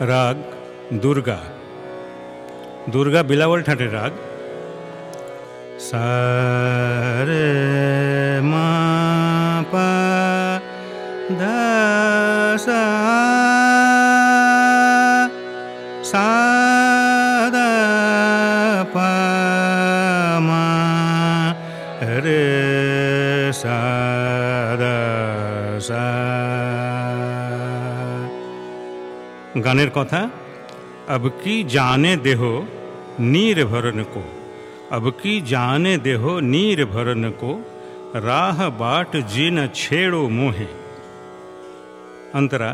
राग दुर्गा। दुर्गा बिलावल ठाटे राग। सारे मा पा धा सा सा दा पा मा रे सा दा सा গানের কথা अब की जाने देहो नीर भरन को अब की जाने देहो नीर भरन को राह बाट जिन छेड़ो मोहे अंतरा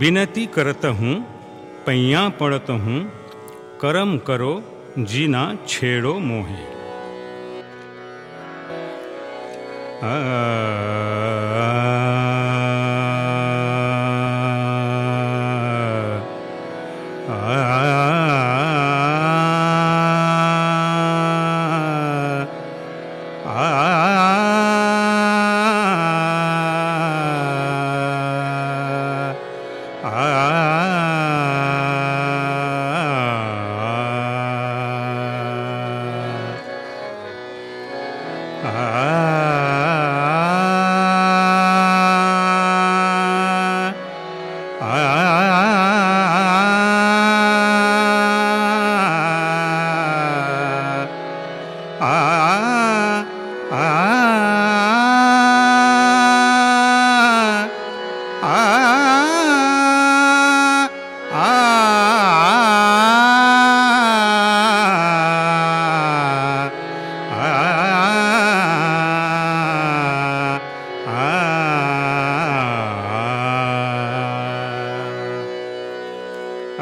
विनती करत हूँ पैया पड़त हूँ करम करो जीना छेड़ो मोहे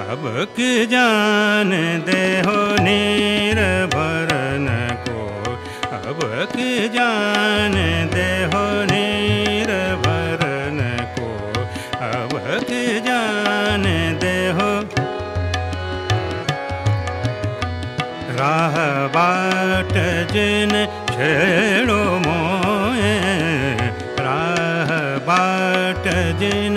अब के जान दे हो नीर भरन को? अब के जान दे हो नीर भरन को? अब के जान दे हो? राह बाट जिन छेड़ो मोए राह बाट जिन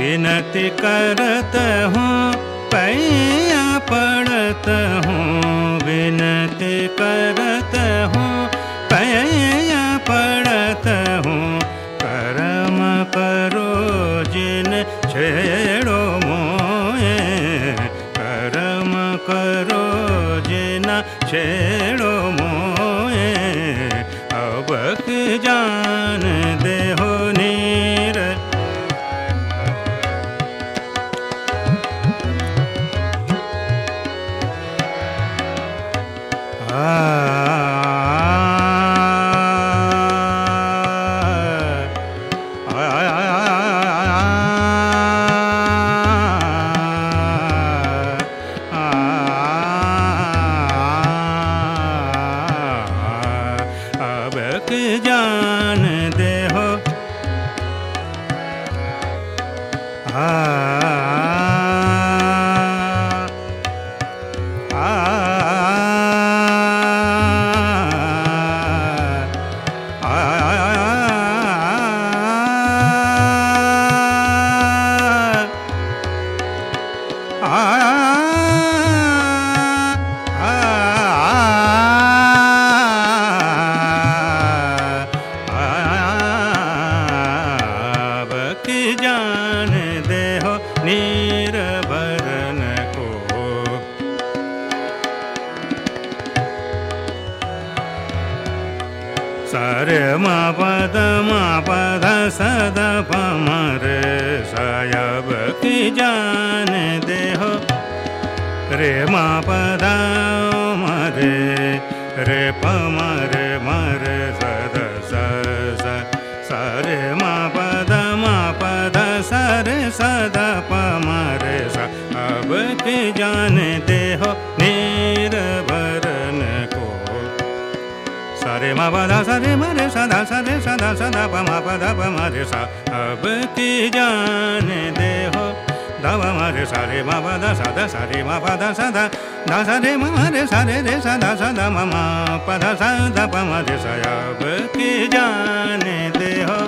विनती करत हूँ पैया पड़त हूँ। विनती करत हूँ पैया पड़त हूँ। करम करो जिन छेड़ो मोए करम करो जिना छेड़ो मोए। अब की जान Ah. पद सद पमर सायब की जान दे हो रे मा पद मरे रे पमर सरे मा पदा सरे मरे सदा सरे सदा सदा प मा पदा प मा रे सा अब की जान दे हो दव म रे सा रे म प द सा द सा रे म प द सा द द सा रे म म रे सा रे रे सा द सा द म म प द सा द प म रे सा अब की जाने दे हो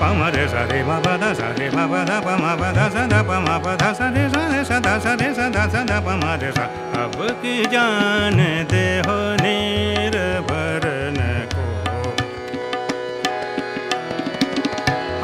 प म रे सा रे म प द सा रे म प द प म प द सा द प म प द सा रे सा रे सा द सा रे सा द सा द प म रे सा अब की जाने दे हो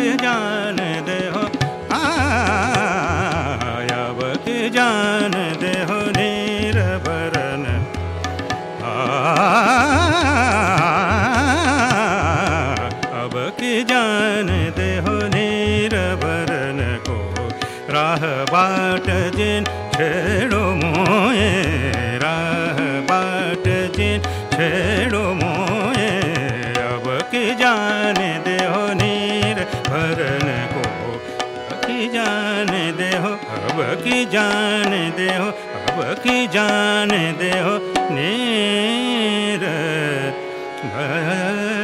की जान दे हो। की जान दे हो नीर भरन। अब की जान दे हो नीर भरन को। राह बाट जिन छेड़ो मोए, राह बाट जिन छेड़ो मोए अब की जान दे देहो। अब की जान देहो अब कि जानो नी भ